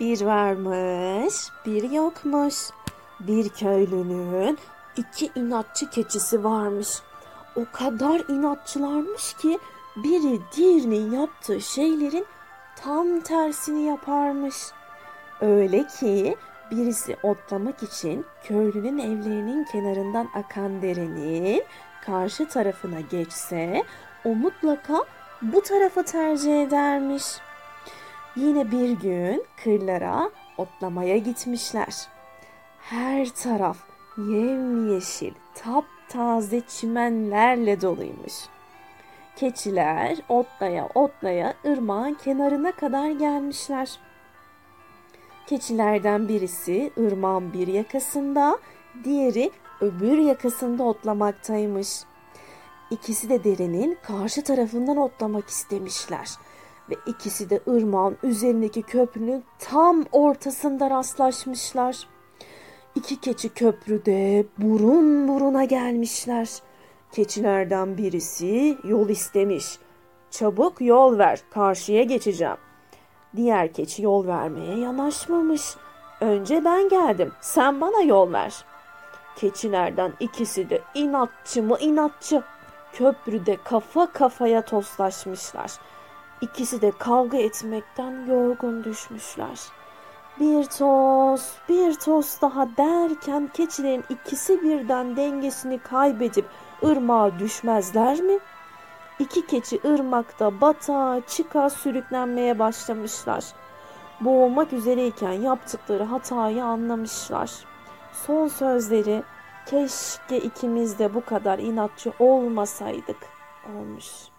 Bir varmış, bir yokmuş. Bir köylünün iki inatçı keçisi varmış. O kadar inatçılarmış ki biri diğerinin yaptığı şeylerin tam tersini yaparmış. Öyle ki birisi otlamak için köylünün evlerinin kenarından akan derenin karşı tarafına geçse o mutlaka bu tarafı tercih edermiş. Yine bir gün kırlara otlamaya gitmişler. Her taraf yemyeşil, taptaze çimenlerle doluymuş. Keçiler otlaya otlaya ırmağın kenarına kadar gelmişler. Keçilerden birisi ırmağın bir yakasında, diğeri öbür yakasında otlamaktaymış. İkisi de derenin karşı tarafından otlamak istemişler ve ikisi de ırmağın üzerindeki köprünün tam ortasında rastlaşmışlar. İki keçi köprüde burun buruna gelmişler. Keçilerden birisi yol istemiş. Çabuk yol ver, karşıya geçeceğim. Diğer keçi yol vermeye yanaşmamış. Önce ben geldim, sen bana yol ver. Keçilerden ikisi de inatçı mı inatçı. Köprüde kafa kafaya toslaşmışlar. İkisi de kavga etmekten yorgun düşmüşler. Bir toz, bir toz daha derken keçilerin ikisi birden dengesini kaybedip ırmağa düşmezler mi? İki keçi ırmakta bata çıka sürüklenmeye başlamışlar. Boğulmak üzereyken yaptıkları hatayı anlamışlar. Son sözleri keşke ikimiz de bu kadar inatçı olmasaydık olmuş.